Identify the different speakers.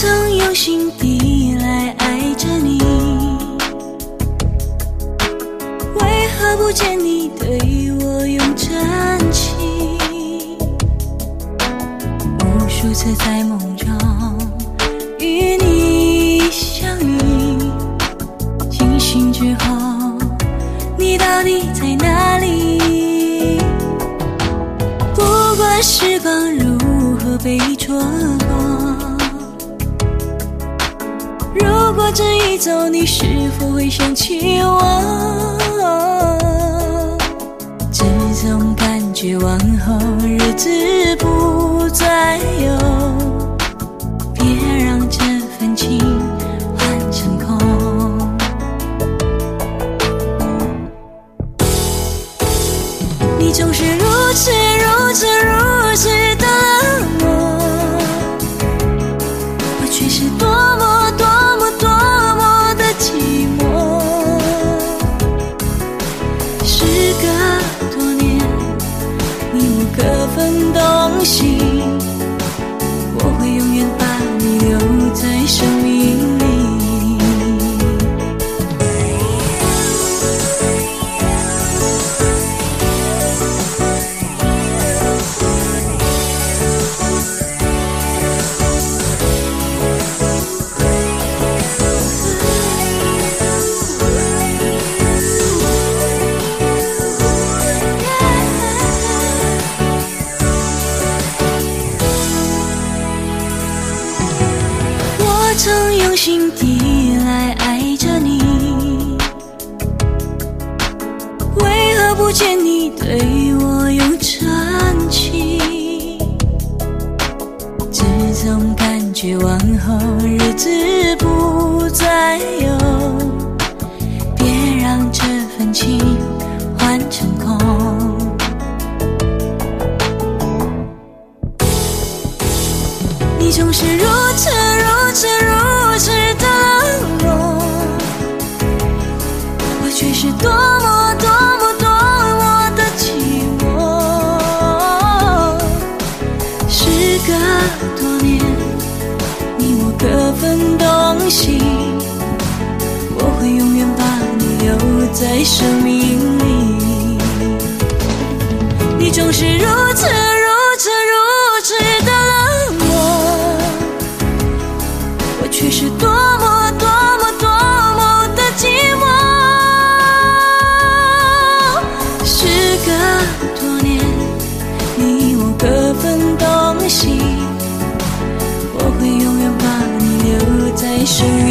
Speaker 1: 曾用心地来爱着你，为何不见你？如果这一走，你是否会想起我？这种感觉往后分曾用心地来爱着你，为何不见你对我用真情？这种感觉往后日子不再有，别让这份情如此如此如此的冷漠，我却是多么多么多么的寂寞。时隔多年，你我各分东西，我会永远把你留在生命里。你总是如此我却是多么多么多么的寂寞。时隔多年，你我各分东西，我会永远把你留在生命